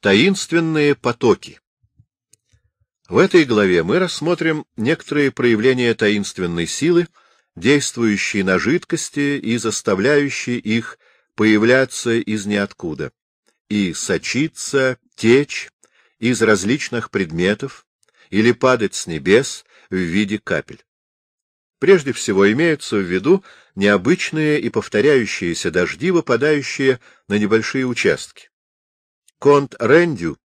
Таинственные потоки. В этой главе мы рассмотрим некоторые проявления таинственной силы, действующие на жидкости и заставляющие их появляться из ниоткуда и сочиться, течь из различных предметов или падать с небес в виде капель. Прежде всего имеются в виду необычные и повторяющиеся дожди, выпадающие на небольшие участки. Конт Рендю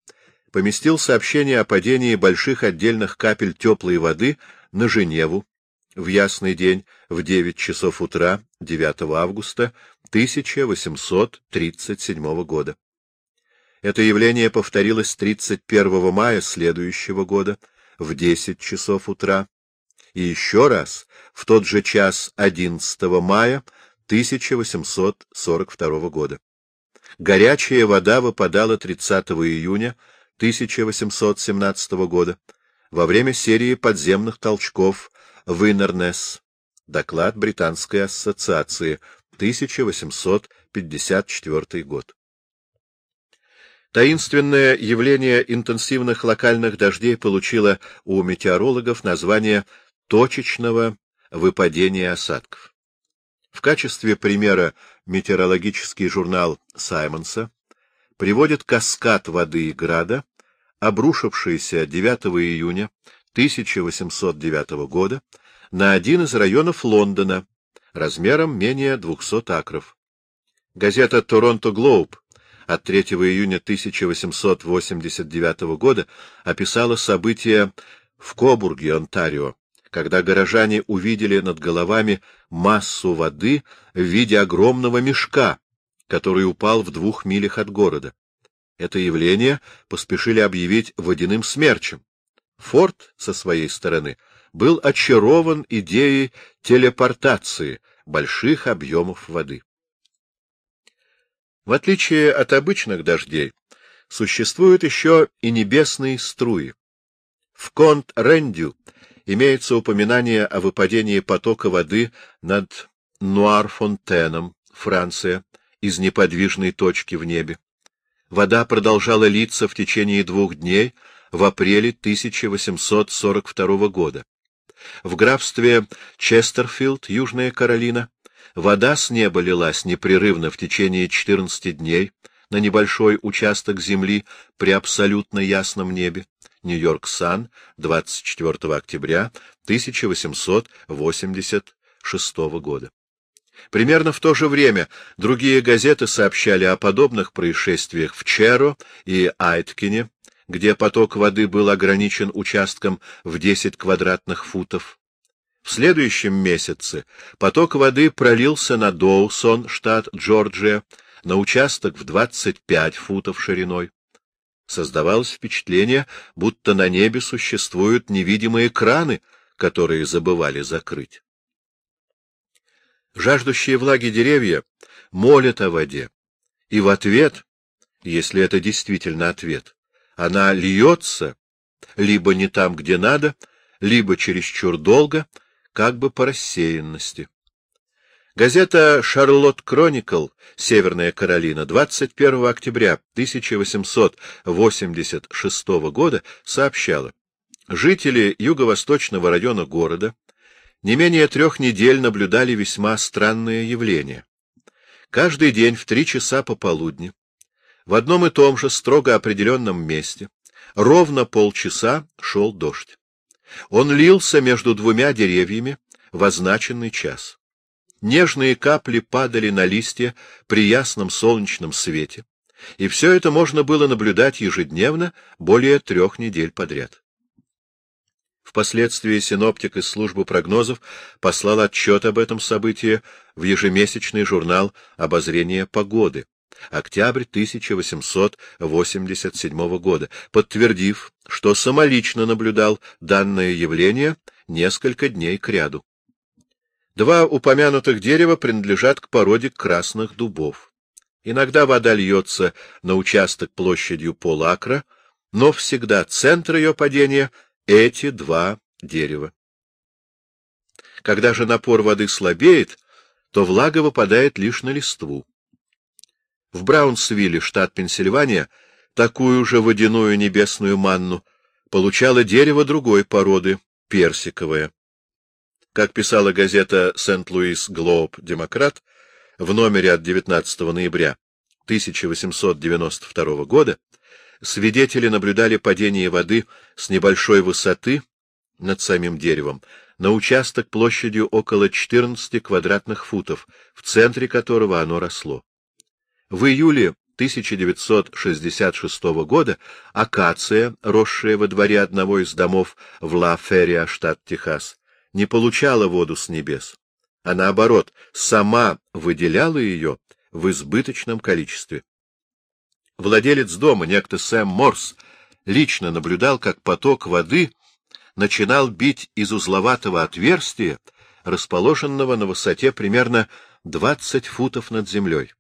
поместил сообщение о падении больших отдельных капель теплой воды на Женеву в ясный день в 9 часов утра 9 августа 1837 года. Это явление повторилось 31 мая следующего года в 10 часов утра и еще раз в тот же час 11 мая 1842 года. Горячая вода выпадала 30 июня 1817 года во время серии подземных толчков в Иннернес. Доклад Британской ассоциации, 1854 год. Таинственное явление интенсивных локальных дождей получило у метеорологов название точечного выпадения осадков. В качестве примера метеорологический журнал Саймонса приводит каскад воды и града, обрушившийся 9 июня 1809 года на один из районов Лондона размером менее 200 акров. Газета «Торонто Глоуб» от 3 июня 1889 года описала события в Кобурге, Онтарио, когда горожане увидели над головами массу воды в виде огромного мешка, который упал в двух милях от города. Это явление поспешили объявить водяным смерчем. Форд, со своей стороны, был очарован идеей телепортации больших объемов воды. В отличие от обычных дождей, существуют еще и небесные струи. В Конт-Рендю имеется упоминание о выпадении потока воды над Нуар-Фонтеном, Франция, из неподвижной точки в небе. Вода продолжала литься в течение двух дней в апреле 1842 года. В графстве Честерфилд, Южная Каролина, вода с неба лилась непрерывно в течение 14 дней на небольшой участок земли при абсолютно ясном небе. Нью-Йорк Сан, 24 октября 1886 года. Примерно в то же время другие газеты сообщали о подобных происшествиях в Черо и Айткине, где поток воды был ограничен участком в 10 квадратных футов. В следующем месяце поток воды пролился на Доусон, штат Джорджия, на участок в 25 футов шириной. Создавалось впечатление, будто на небе существуют невидимые краны, которые забывали закрыть. Жаждущие влаги деревья молят о воде, и в ответ, если это действительно ответ, она льется либо не там, где надо, либо чересчур долго, как бы по рассеянности. Газета «Шарлотт Кроникл», Северная Каролина, 21 октября 1886 года сообщала, жители юго-восточного района города не менее трех недель наблюдали весьма странное явление. Каждый день в три часа пополудни в одном и том же строго определенном месте ровно полчаса шел дождь. Он лился между двумя деревьями в означенный час. Нежные капли падали на листья при ясном солнечном свете, и все это можно было наблюдать ежедневно более трех недель подряд. Впоследствии синоптик из службы прогнозов послал отчет об этом событии в ежемесячный журнал «Обозрение погоды» октябрь 1887 года, подтвердив, что самолично наблюдал данное явление несколько дней кряду. Два упомянутых дерева принадлежат к породе красных дубов. Иногда вода льется на участок площадью полакра, но всегда центр ее падения — эти два дерева. Когда же напор воды слабеет, то влага выпадает лишь на листву. В Браунсвилле, штат Пенсильвания, такую же водяную небесную манну получало дерево другой породы, персиковое. Как писала газета «Сент-Луис Глоб Демократ» в номере от 19 ноября 1892 года, свидетели наблюдали падение воды с небольшой высоты над самим деревом на участок площадью около 14 квадратных футов, в центре которого оно росло. В июле 1966 года акация, росшая во дворе одного из домов в Ла-Ферриа, штат Техас, не получала воду с небес, а наоборот, сама выделяла ее в избыточном количестве. Владелец дома, некто Сэм Морс, лично наблюдал, как поток воды начинал бить из узловатого отверстия, расположенного на высоте примерно 20 футов над землей.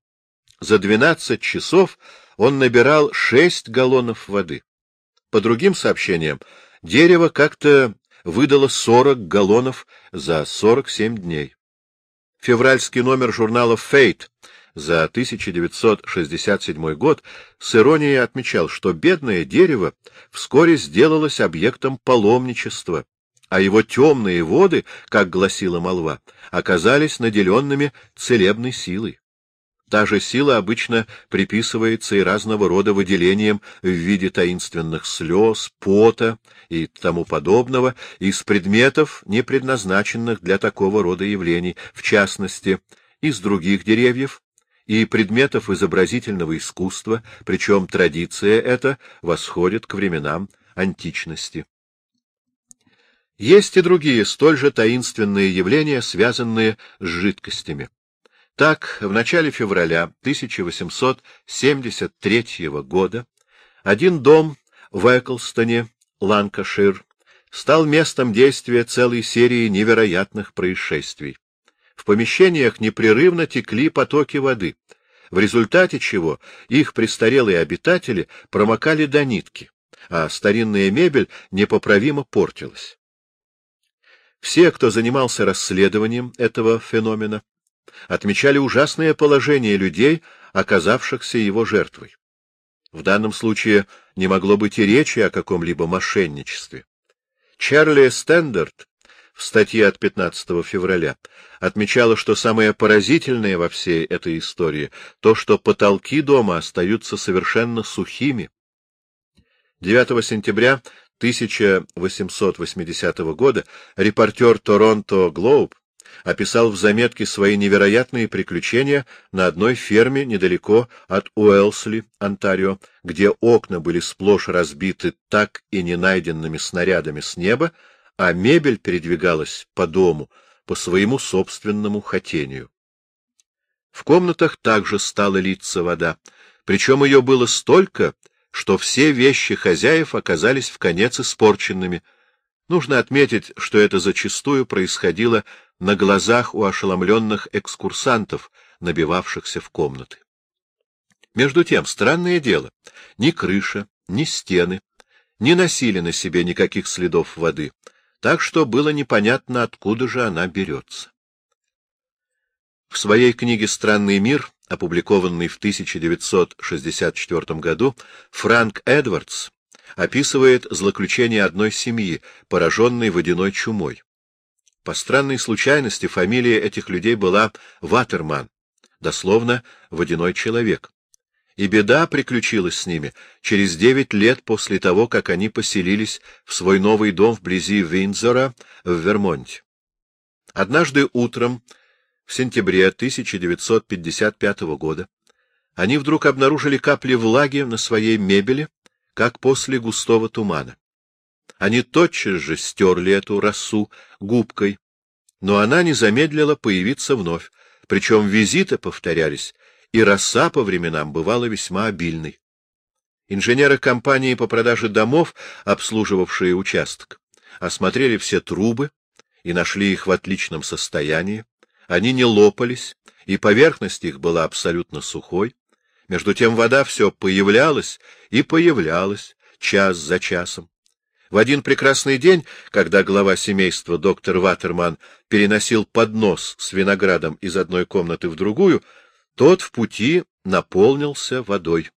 За 12 часов он набирал 6 галлонов воды. По другим сообщениям, дерево как-то выдало 40 галлонов за 47 дней. Февральский номер журнала «Фейт» за 1967 год с иронией отмечал, что бедное дерево вскоре сделалось объектом паломничества, а его темные воды, как гласила молва, оказались наделенными целебной силой. Та же сила обычно приписывается и разного рода выделениям в виде таинственных слез, пота и тому подобного из предметов, не предназначенных для такого рода явлений, в частности, из других деревьев и предметов изобразительного искусства, причем традиция эта восходит к временам античности. Есть и другие столь же таинственные явления, связанные с жидкостями. Так, в начале февраля 1873 года один дом в Эклстоне, Ланкашир, стал местом действия целой серии невероятных происшествий. В помещениях непрерывно текли потоки воды, в результате чего их престарелые обитатели промокали до нитки, а старинная мебель непоправимо портилась. Все, кто занимался расследованием этого феномена, отмечали ужасное положение людей, оказавшихся его жертвой. В данном случае не могло быть и речи о каком-либо мошенничестве. Чарли Стендарт в статье от 15 февраля отмечала, что самое поразительное во всей этой истории то, что потолки дома остаются совершенно сухими. 9 сентября 1880 года репортер Торонто Глоуб описал в заметке свои невероятные приключения на одной ферме недалеко от Уэлсли, Онтарио, где окна были сплошь разбиты так и не найденными снарядами с неба, а мебель передвигалась по дому по своему собственному хотению. В комнатах также стала литься вода, причем ее было столько, что все вещи хозяев оказались в конец испорченными. Нужно отметить, что это зачастую происходило на глазах у ошеломленных экскурсантов, набивавшихся в комнаты. Между тем, странное дело, ни крыша, ни стены не носили на себе никаких следов воды, так что было непонятно, откуда же она берется. В своей книге «Странный мир», опубликованной в 1964 году, Франк Эдвардс описывает злоключение одной семьи, пораженной водяной чумой. По странной случайности фамилия этих людей была Ватерман, дословно «водяной человек». И беда приключилась с ними через девять лет после того, как они поселились в свой новый дом вблизи Виндзора в Вермонте. Однажды утром, в сентябре 1955 года, они вдруг обнаружили капли влаги на своей мебели, как после густого тумана. Они тотчас же стерли эту росу губкой, но она не замедлила появиться вновь, причем визиты повторялись, и роса по временам бывала весьма обильной. Инженеры компании по продаже домов, обслуживавшие участок, осмотрели все трубы и нашли их в отличном состоянии. Они не лопались, и поверхность их была абсолютно сухой. Между тем вода все появлялась и появлялась час за часом. В один прекрасный день, когда глава семейства доктор Ватерман переносил поднос с виноградом из одной комнаты в другую, тот в пути наполнился водой.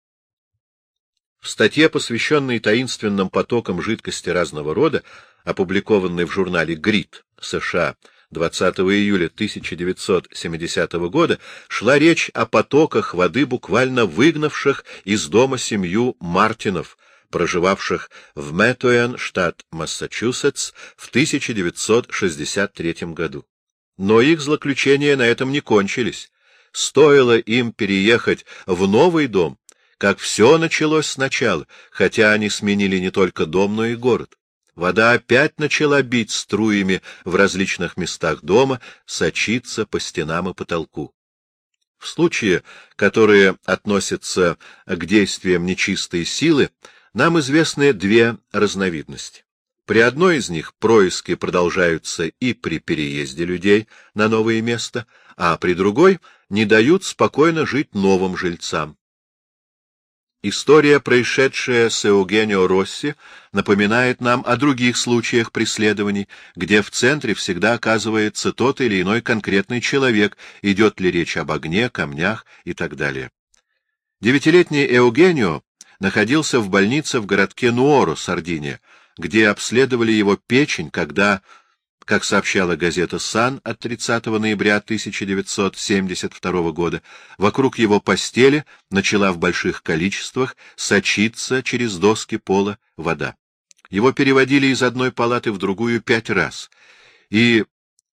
В статье, посвященной таинственным потокам жидкости разного рода, опубликованной в журнале «Грит» США 20 июля 1970 года, шла речь о потоках воды, буквально выгнавших из дома семью Мартинов, проживавших в Мэттуэн, штат Массачусетс, в 1963 году. Но их злоключения на этом не кончились. Стоило им переехать в новый дом, как все началось сначала, хотя они сменили не только дом, но и город. Вода опять начала бить струями в различных местах дома, сочиться по стенам и потолку. В случае, которые относятся к действиям нечистой силы, нам известны две разновидности. При одной из них происки продолжаются и при переезде людей на новое место, а при другой не дают спокойно жить новым жильцам. История, происшедшая с Эугенио Росси, напоминает нам о других случаях преследований, где в центре всегда оказывается тот или иной конкретный человек, идет ли речь об огне, камнях и так далее. Девятилетний Эугенио находился в больнице в городке Нуоро, Сардиния, где обследовали его печень, когда как сообщала газета «Сан» от 30 ноября 1972 года, вокруг его постели начала в больших количествах сочиться через доски пола вода. Его переводили из одной палаты в другую пять раз. И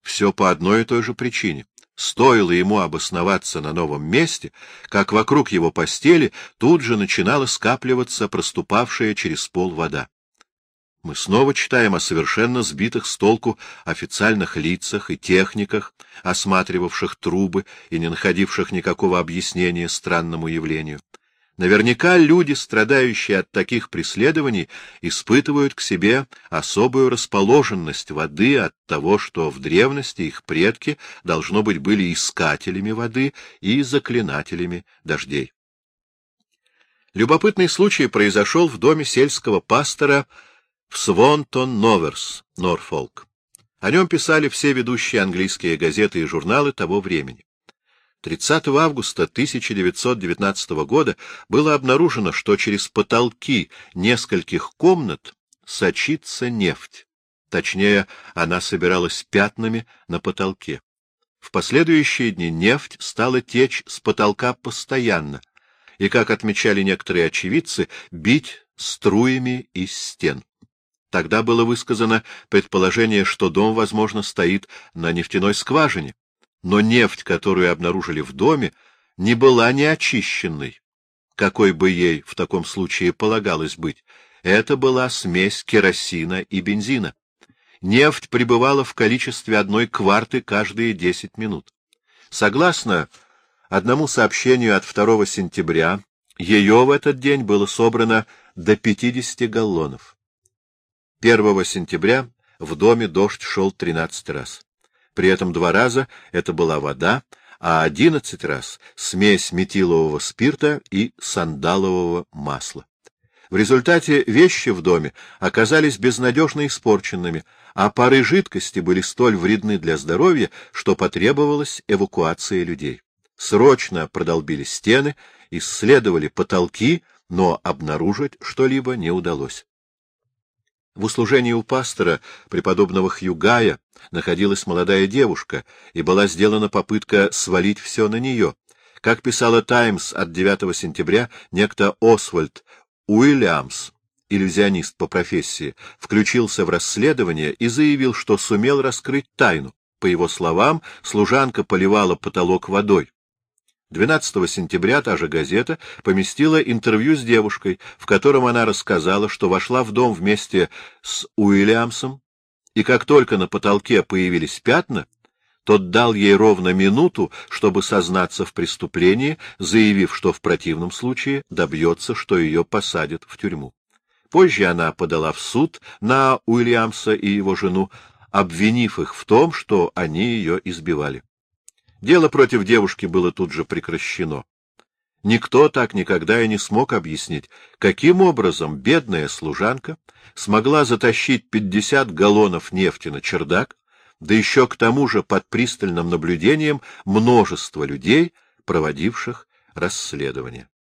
все по одной и той же причине. Стоило ему обосноваться на новом месте, как вокруг его постели тут же начинала скапливаться проступавшая через пол вода. Мы снова читаем о совершенно сбитых с толку официальных лицах и техниках, осматривавших трубы и не находивших никакого объяснения странному явлению. Наверняка люди, страдающие от таких преследований, испытывают к себе особую расположенность воды от того, что в древности их предки, должно быть, были искателями воды и заклинателями дождей. Любопытный случай произошел в доме сельского пастора в Свонтон-Новерс, Норфолк. О нем писали все ведущие английские газеты и журналы того времени. 30 августа 1919 года было обнаружено, что через потолки нескольких комнат сочится нефть. Точнее, она собиралась пятнами на потолке. В последующие дни нефть стала течь с потолка постоянно и, как отмечали некоторые очевидцы, бить струями из стен. Тогда было высказано предположение, что дом, возможно, стоит на нефтяной скважине, но нефть, которую обнаружили в доме, не была неочищенной, какой бы ей в таком случае полагалось быть. Это была смесь керосина и бензина. Нефть пребывала в количестве одной кварты каждые десять минут. Согласно одному сообщению от 2 сентября, ее в этот день было собрано до 50 галлонов. 1 сентября в доме дождь шел 13 раз. При этом два раза это была вода, а 11 раз смесь метилового спирта и сандалового масла. В результате вещи в доме оказались безнадежно испорченными, а пары жидкости были столь вредны для здоровья, что потребовалась эвакуация людей. Срочно продолбили стены, исследовали потолки, но обнаружить что-либо не удалось. В услужении у пастора, преподобного Хьюгая, находилась молодая девушка, и была сделана попытка свалить все на нее. Как писала «Таймс» от 9 сентября, некто Освальд Уильямс, иллюзионист по профессии, включился в расследование и заявил, что сумел раскрыть тайну. По его словам, служанка поливала потолок водой. 12 сентября та же газета поместила интервью с девушкой, в котором она рассказала, что вошла в дом вместе с Уильямсом, и как только на потолке появились пятна, тот дал ей ровно минуту, чтобы сознаться в преступлении, заявив, что в противном случае добьется, что ее посадят в тюрьму. Позже она подала в суд на Уильямса и его жену, обвинив их в том, что они ее избивали. Дело против девушки было тут же прекращено. Никто так никогда и не смог объяснить, каким образом бедная служанка смогла затащить пятьдесят галлонов нефти на чердак, да еще к тому же под пристальным наблюдением множества людей, проводивших расследование.